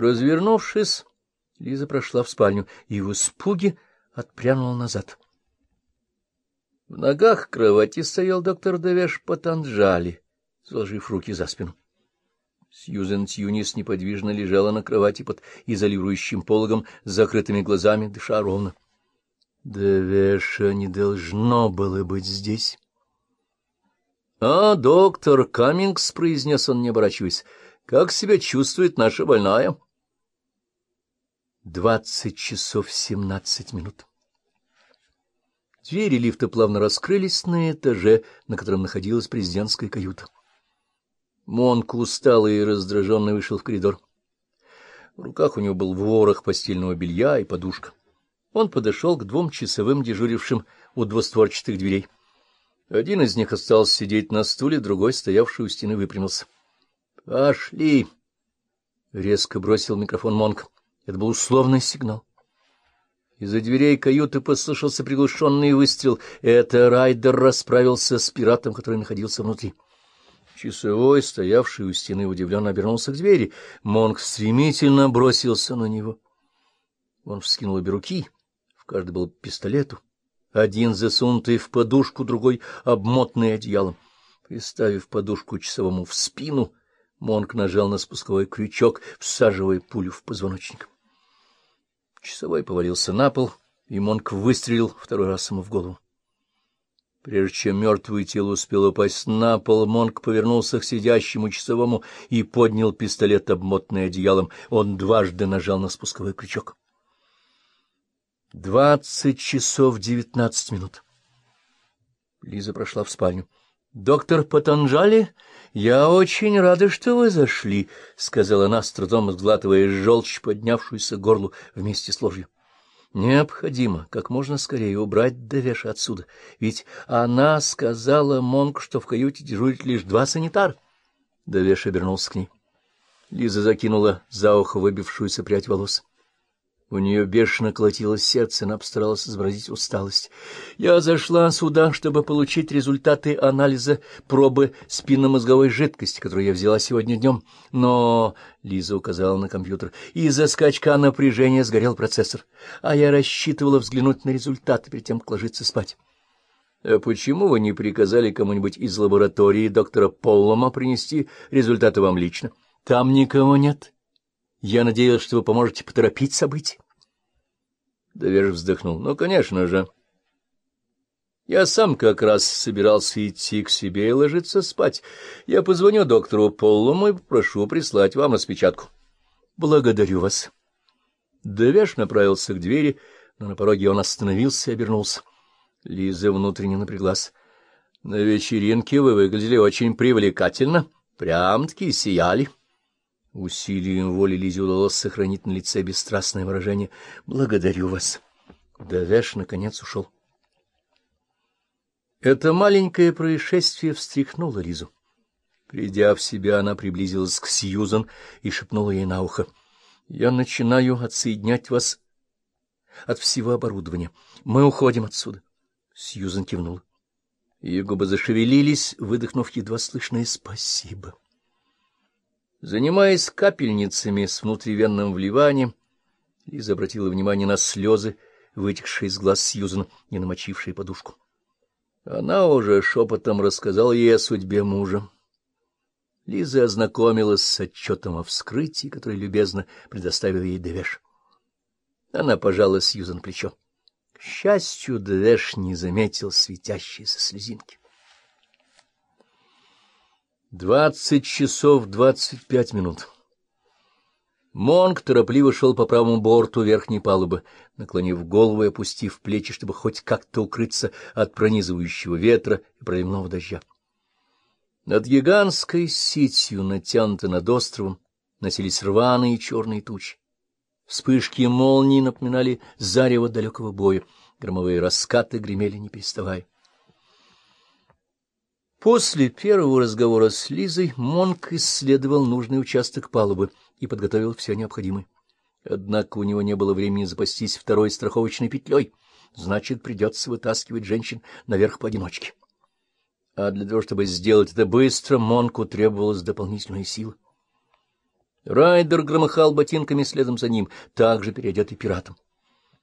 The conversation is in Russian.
Развернувшись, Лиза прошла в спальню и в испуге отпрянула назад. В ногах кровати стоял доктор Девеш Патанджали, сложив руки за спину. Сьюзен Тьюнис неподвижно лежала на кровати под изолирующим пологом с закрытыми глазами, дыша ровно. Девеша не должно было быть здесь. — А, доктор Каммингс, — произнес он, не оборачиваясь, — как себя чувствует наша больная? Двадцать часов семнадцать минут. Двери лифта плавно раскрылись на этаже, на котором находилась президентская каюта. Монк усталый и раздраженный вышел в коридор. В руках у него был ворох постельного белья и подушка. Он подошел к двум часовым, дежурившим у двустворчатых дверей. Один из них остался сидеть на стуле, другой, стоявший у стены, выпрямился. — Пошли! — резко бросил микрофон Монк. Это был условный сигнал. Из-за дверей каюты послышался приглушенный выстрел. Это Райдер расправился с пиратом, который находился внутри. Часовой, стоявший у стены, удивленно обернулся к двери. Монк стремительно бросился на него. Он вскинул обе руки каждый был пистолету, один засунутый в подушку, другой обмотанный одеялом. Приставив подушку часовому в спину, Монк нажал на спусковой крючок, всаживая пулю в позвоночник. Часовой повалился на пол, и Монк выстрелил второй раз ему в голову. Прежде чем мертвое тело успело упасть на пол, Монк повернулся к сидящему часовому и поднял пистолет, обмотанный одеялом. Он дважды нажал на спусковой крючок. Двадцать часов девятнадцать минут. Лиза прошла в спальню. — Доктор Патанджали, я очень рада, что вы зашли, — сказала она, с трудом сглатывая желчь, поднявшуюся к горлу вместе с ложью. — Необходимо как можно скорее убрать Девеша отсюда, ведь она сказала Монк, что в каюте дежурит лишь два санитара. Девеш обернулся к ней. Лиза закинула за ухо выбившуюся прядь волос. — у нее бешено колотилось сердце, она постаралась изобразить усталость. Я зашла сюда, чтобы получить результаты анализа пробы спинномозговой жидкости, которую я взяла сегодня днем. Но, — Лиза указала на компьютер, — из-за скачка напряжения сгорел процессор, а я рассчитывала взглянуть на результаты перед тем, как ложиться спать. — А почему вы не приказали кому-нибудь из лаборатории доктора Поллома принести результаты вам лично? — Там никого нет. — я надеялся, что вы поможете поторопить события. Доверж вздохнул. Ну, конечно же. Я сам как раз собирался идти к себе и ложиться спать. Я позвоню доктору Поллому и попрошу прислать вам распечатку. Благодарю вас. Довеш направился к двери, но на пороге он остановился и обернулся. Лиза внутренне напряглась. — На вечеринке вы выглядели очень привлекательно, прям-таки сияли. — Усилием воли Лизе удалось сохранить на лице бесстрастное выражение. «Благодарю вас». Давеш наконец ушел. Это маленькое происшествие встряхнуло Лизу. Придя в себя, она приблизилась к Сьюзан и шепнула ей на ухо. — Я начинаю отсоединять вас от всего оборудования. Мы уходим отсюда. Сьюзан кивнула. Ее губы зашевелились, выдохнув едва слышное «спасибо». Занимаясь капельницами с внутривенным вливанием, Лиза обратила внимание на слезы, вытекшие из глаз Сьюзан, не намочившие подушку. Она уже шепотом рассказала ей о судьбе мужа. Лиза ознакомилась с отчетом о вскрытии, который любезно предоставил ей Девеш. Она пожала Сьюзан плечо. К счастью, Девеш не заметил светящиеся слезинки. Двадцать часов двадцать пять минут. Монг торопливо шел по правому борту верхней палубы, наклонив голову и опустив плечи, чтобы хоть как-то укрыться от пронизывающего ветра и проливного дождя. Над гигантской сетью, натянутой над островом, носились рваные черные тучи. Вспышки молний напоминали зарево далекого боя, громовые раскаты гремели не переставая. После первого разговора с Лизой Монк исследовал нужный участок палубы и подготовил все необходимое. Однако у него не было времени запастись второй страховочной петлей, значит, придется вытаскивать женщин наверх поодиночке. А для того, чтобы сделать это быстро, Монку требовалась дополнительная сила. Райдер громыхал ботинками следом за ним, также переодетый пиратом.